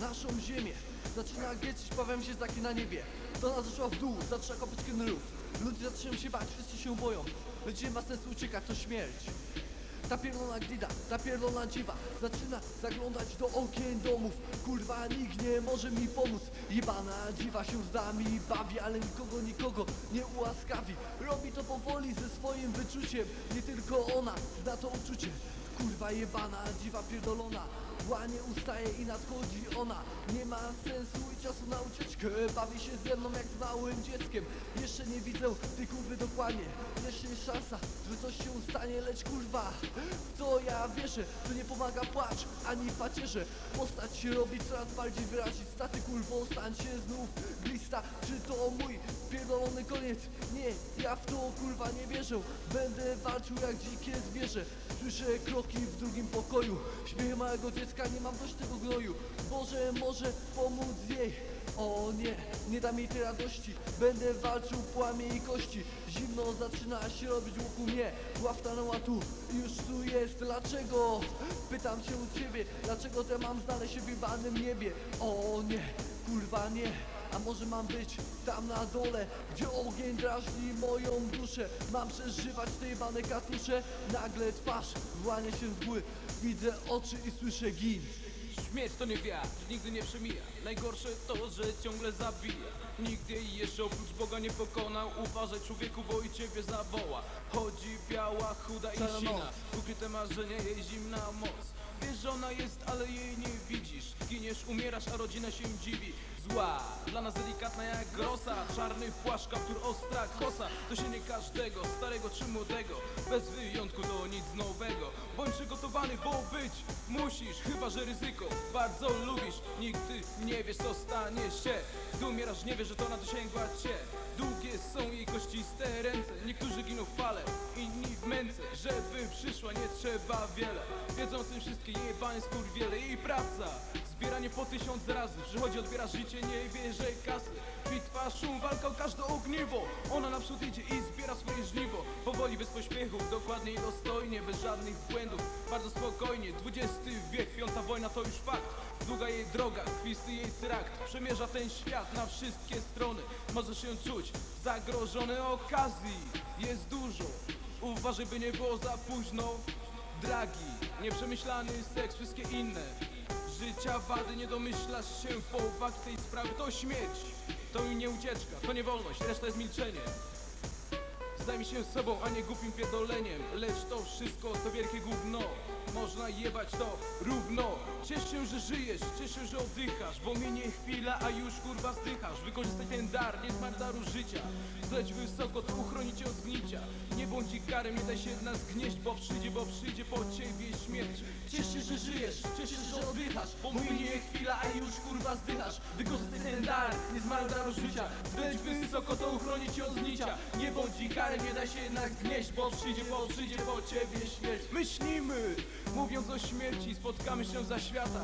naszą ziemię. Zaczyna giecić, pojawiają się znaki na niebie. To nas zeszła w dół, zaczyna kopać knurów Ludzie zaczynają się bać, wszyscy się boją. Lecz ma sensu uciekać, to śmierć. Ta pierdolona glida, ta pierdolona dziwa Zaczyna zaglądać do okien domów. Kurwa, nikt nie może mi pomóc. Jebana dziwa się z nami bawi Ale nikogo, nikogo nie ułaskawi. Robi to powoli ze swoim wyczuciem. Nie tylko ona zna to uczucie Kurwa jebana dziwa pierdolona. Łanie ustaje i nadchodzi ona. Nie ma sensu i czasu na ucieczkę. Bawi się ze mną jak z małym dzieckiem. Jeszcze nie widzę tej kurwy dokładnie szansa, że coś się stanie Lecz kurwa, w co ja wierzę To nie pomaga płacz, ani pacierze. Postać się robi coraz bardziej wyrazista Ty kurwo, stań się znów glista Czy to mój pierdolony koniec? Nie, ja w to kurwa nie wierzę. Będę walczył jak dzikie zwierzę. Słyszę kroki w drugim pokoju. Śmiech małego dziecka, nie mam dość tego gnoju Boże, może pomóc jej O nie, nie dam jej tej radości. Będę walczył, płamie jej kości. Zimno zaczyna się robić wokół mnie. Ław stanęła tu, już tu jest. Dlaczego? Pytam się u ciebie Dlaczego te mam znaleźć się w jebanym niebie? O nie, kurwa nie. A może mam być tam na dole, gdzie ogień drażni moją duszę? Mam przeżywać te jebane katusze? Nagle twarz włania się z mgły. Widzę oczy i słyszę gin Śmierć to nie wiatr, nigdy nie przemija. Najgorsze to, że ciągle zabija. Jej jeszcze oprócz Boga nie pokonał. Uważaj człowieku, bo i ciebie zawoła. Chodzi biała, chuda i sina. Ukryte marzenie, jej zimna moc. Wiesz, że ona jest, ale jej nie widzisz. Giniesz, umierasz, a rodzina się dziwi. Zła, dla nas delikatna jak grosa. Czarny płaszcz, kaptur, ostra kosa. To się nie każdego, starego czy młodego. Bez wyjątku to nic bo być musisz Chyba, że ryzyko bardzo lubisz. Nigdy nie wiesz, co stanie się. Gdy umierasz, nie wiesz, że to nadosięgła cię Długie są jej kościste ręce. Niektórzy giną w fale, inni w męce. Żeby przyszła nie trzeba wiele. Wiedzą o tym wszystkie jebane skurwiele Jej praca, zbieranie po tysiąc razy. Przychodzi, odbiera życie, nie bierze kasy. Bitwa, szum, walka o każde ogniwo. Ona naprzód idzie i zbiera swoje żniwo. Powoli, bez pośpiechów, dokładnie i dostojnie Bez żadnych błędów, bardzo spokojnie XX wiek, piąta wojna to już fakt. Długa jej droga, kwisty jej trakt. Przemierza ten świat na wszystkie strony. Możesz się czuć zagrożony okazji. Jest dużo, uważaj by nie było za późno. Dragi, nieprzemyślany seks, wszystkie inne. Życia wady, nie domyślasz się powag tej sprawy To śmierć, to nie ucieczka, to nie wolność, reszta jest milczenie. Zajmij się sobą, a nie głupim pierdoleniem Lecz to wszystko to wielkie gówno. Można jebać to równo. Ciesz się, że żyjesz, ciesz się, że oddychasz Bo minie chwila, a już kurwa zdychasz Wykorzystaj ten dar, nie daru życia. Zleć wysoko, to uchroni cię od zgnicia. Nie bądź karem, nie daj się nas gnieść Bo przyjdzie, bo przyjdzie po ciebie śmierć. Ciesz się, że żyjesz, ciesz się, że oddychasz Bo minie chwila, a już kurwa zdychasz. Wykorzystaj ten dar, nie zmarł daru życia. Zleć wysoko, to uchroni cię od zgnicia Nie bądź karem, nie daj się jednak zgnieść Bo przyjdzie, bo przyjdzie po ciebie śmierć. Myślimy, mówiąc o śmierci Spotkamy się za świata